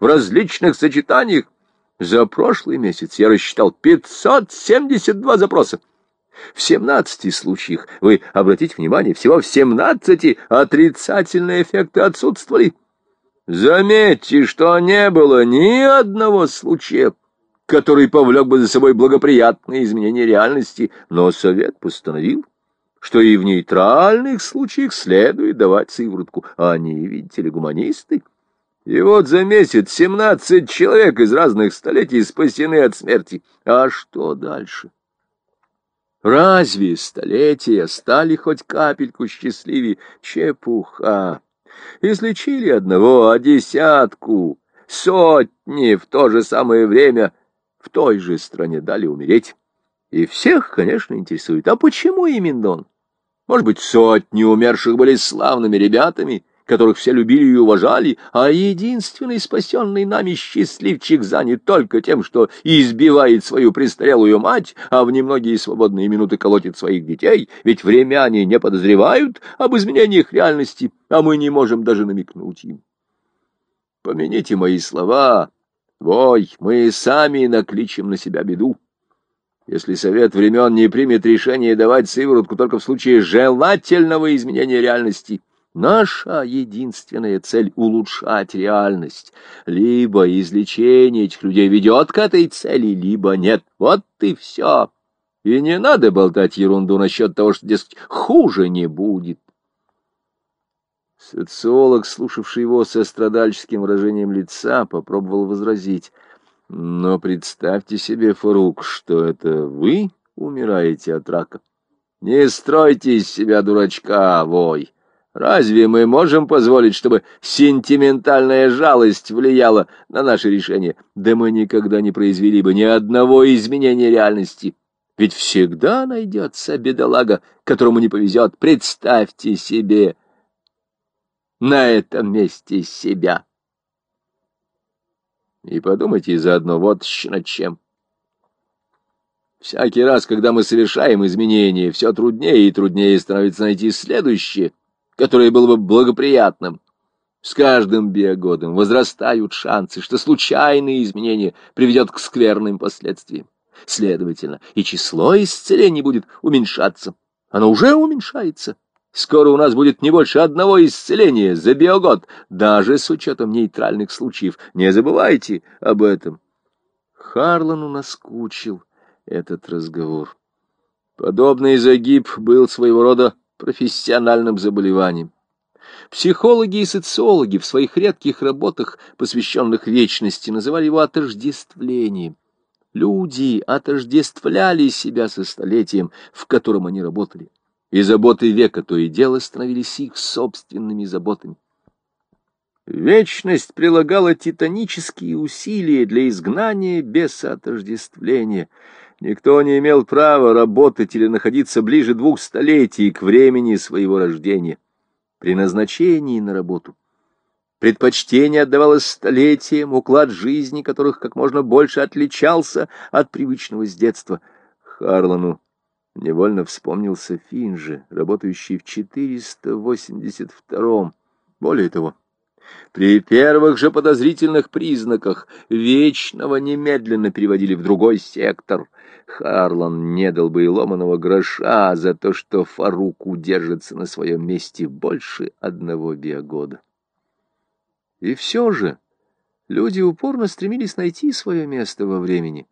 в различных сочетаниях. За прошлый месяц я рассчитал 572 запроса. В 17 случаях, вы обратите внимание, всего в 17 отрицательные эффекты отсутствовали. Заметьте, что не было ни одного случая, который повлек бы за собой благоприятные изменения реальности, но Совет постановил, что и в нейтральных случаях следует давать сыворотку, а они, видите ли, гуманисты. И вот за месяц семнадцать человек из разных столетий спасены от смерти. А что дальше? Разве столетия стали хоть капельку счастливее? Чепуха! Излечили одного, а десятку, сотни в то же самое время в той же стране дали умереть. И всех, конечно, интересует, а почему именно он? Может быть, сотни умерших были славными ребятами, которых все любили и уважали, а единственный спасенный нами счастливчик занят только тем, что избивает свою престарелую мать, а в немногие свободные минуты колотит своих детей, ведь времяне не подозревают об изменениях реальности, а мы не можем даже намекнуть им. Помяните мои слова, вой, мы сами накличем на себя беду. Если совет времен не примет решение давать сыворотку только в случае желательного изменения реальности — Наша единственная цель — улучшать реальность. Либо излечение этих людей ведет к этой цели, либо нет. Вот и все. И не надо болтать ерунду насчет того, что, дескать, хуже не будет. Социолог, слушавший его со страдальческим выражением лица, попробовал возразить. Но представьте себе, Фарук, что это вы умираете от рака. Не стройте из себя дурачка, вой. Разве мы можем позволить, чтобы сентиментальная жалость влияла на наше решение? Да мы никогда не произвели бы ни одного изменения реальности. Ведь всегда найдется бедолага, которому не повезет. Представьте себе на этом месте себя. И подумайте заодно вот над чем. Всякий раз, когда мы совершаем изменения, все труднее и труднее становится найти следующее — которое было бы благоприятным. С каждым биогодом возрастают шансы, что случайные изменения приведет к скверным последствиям. Следовательно, и число исцелений будет уменьшаться. Оно уже уменьшается. Скоро у нас будет не больше одного исцеления за биогод, даже с учетом нейтральных случаев. Не забывайте об этом. Харлану наскучил этот разговор. Подобный загиб был своего рода профессиональным заболеванием. Психологи и социологи в своих редких работах, посвященных вечности, называли его отождествлением. Люди отождествляли себя со столетием, в котором они работали, и заботы века то и дело становились их собственными заботами. Вечность прилагала титанические усилия для изгнания без отождествления — Никто не имел права работать или находиться ближе двух столетий к времени своего рождения. При назначении на работу предпочтение отдавалось столетиям, уклад жизни которых как можно больше отличался от привычного с детства. Харлану невольно вспомнился Финже, работающий в 482-м. Более того, при первых же подозрительных признаках Вечного немедленно переводили в другой сектор. Харлан не дал бы и ломаного гроша за то, что Фарук удержится на своем месте больше одного биогода. И все же люди упорно стремились найти свое место во времени,